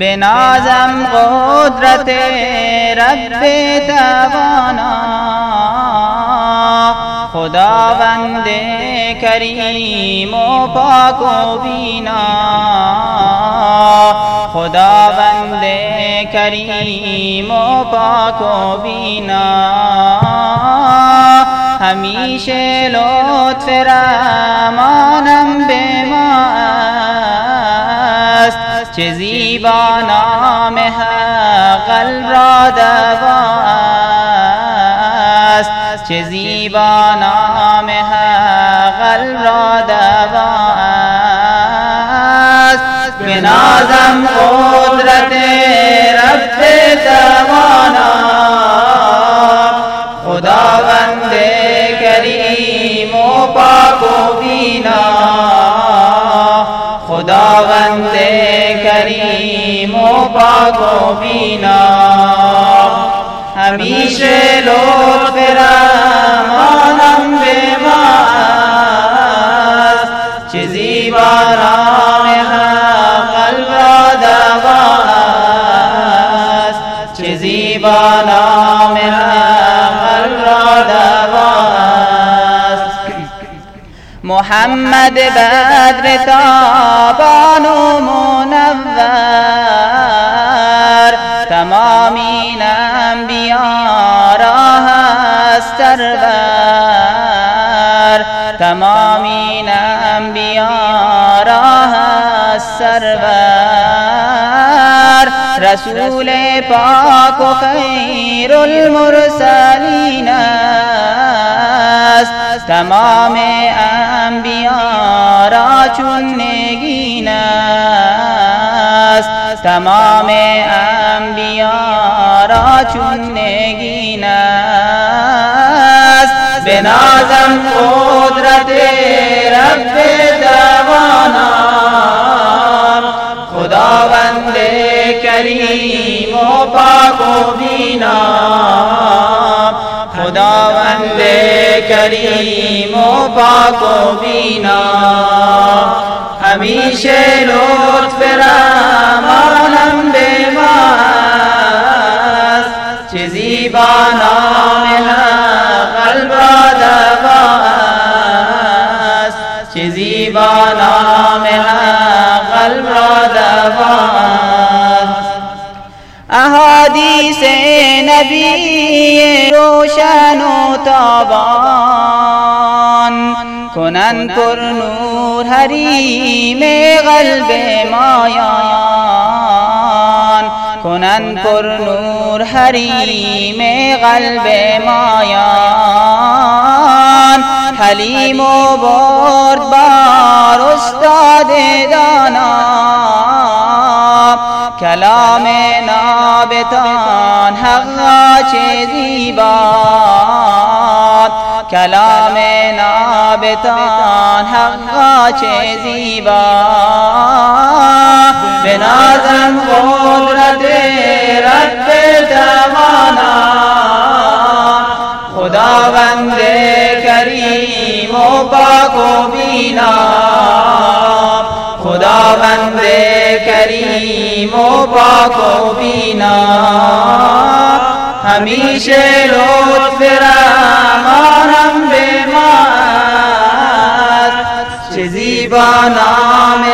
به نازم قدرت رب توانا. خداوند کریم و پاک و بینا. خداوند کریم و پاک و بینا. همیشه لطف رحمانم چه زیبا نام حق را دواست. چه زیبا نام حق را دواست. به نازم قدرت خداوند کریم و پاک و بینا. همیشه لطف رحمانم به ما چه زیبا محمد بدر تابان و منور. تمامین انبیا را هست سرور. تمامین انبیا را هست سرور. رسول پاک و خیر المرسلین است. تمام چون نگین است تمام انبیا را چون نگین است به نازم قدرت رب دوانا خداوند کریم و پاک و بینا خداوند کریم و پاک و بینا همیشه لطف رحمانم به ماست چه زیبا نام قلب را دواست چه زیبا نام قلب را دواست احادیث نبی روشن و تابان. کنن پر حریم قلب مایان. کنن پر نور حریم قلب مایان. حلیم و بردبار استاد دانا کلام نابتان حقا چه زیبا. کلام نابتان حقا چه زیبا. به نازم قدرت رب توانا خداوند کریم و پاک و بینا. خداوند کریم و پاک و بینا. همیشه لطف رحمانم به ماست. چه زیبا نام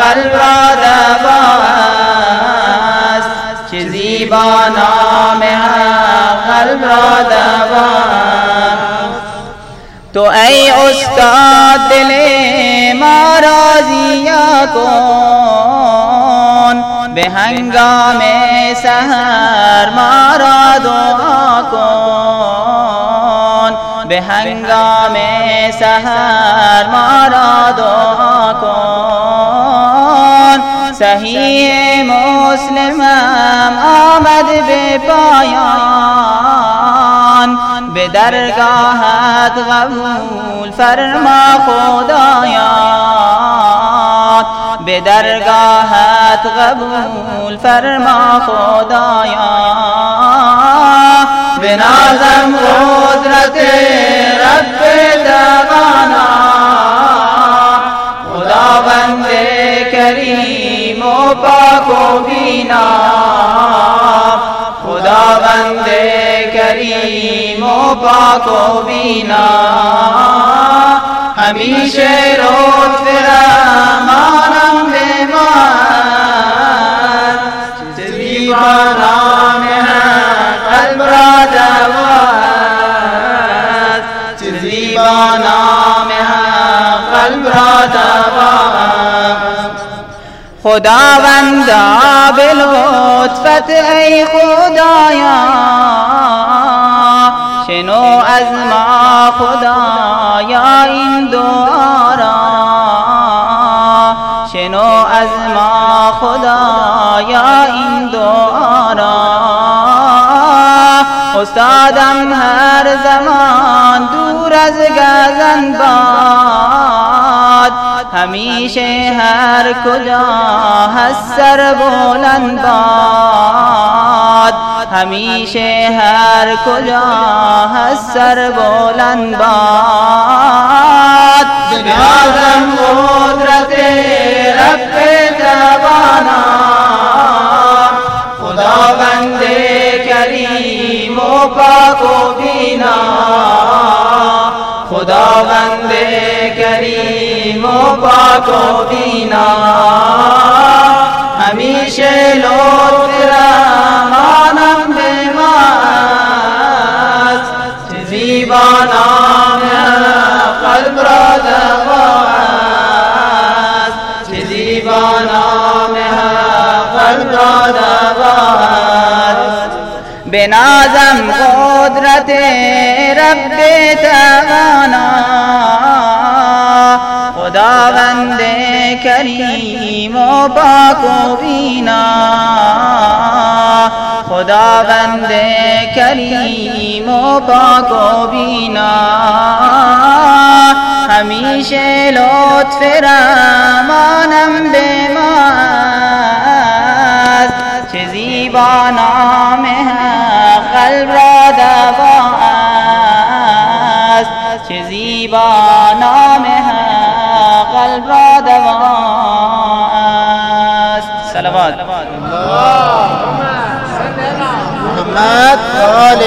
قلب را دواست. چه زیبا نام قلب را دواست. تو ای استاد دل ما راضیا کن. به هنگام سهر ما به هنگام سهر ما را دعا کن. صحیح مسلمم آمد به پایان. به درگاهت قبول فرما خدایا به درگاهت قبول فرما خدایا بنازم قدرت رب دوانا خدا بند کریم و پاک و بینا خدا بند کریم و پاک و بینا ہمیشہ روز فرام خداوندا به لطفت ای خدایا. شنو از ما خدایا این دعا را شنو از ما خدایا این دعا را استادم هر زمان دور از گزن باد همیشه هر کجا هست سر بلند باد همیشه هر کجا هست سر بلند باد کریم و پاک و بینا همیشه لطف رحمانم به ما است زیبا نام قلب را دوا است زیبا نام قلب را دوا است به نازم قدرت رب توانا کریم و پاک و بینا خداوند کریم و پاک و بینا همیشه لطف رحمانم به ما است. چه زیبا نام قلب را دوا چه زیبا نام قلب را دوا است صلوات. محمد آل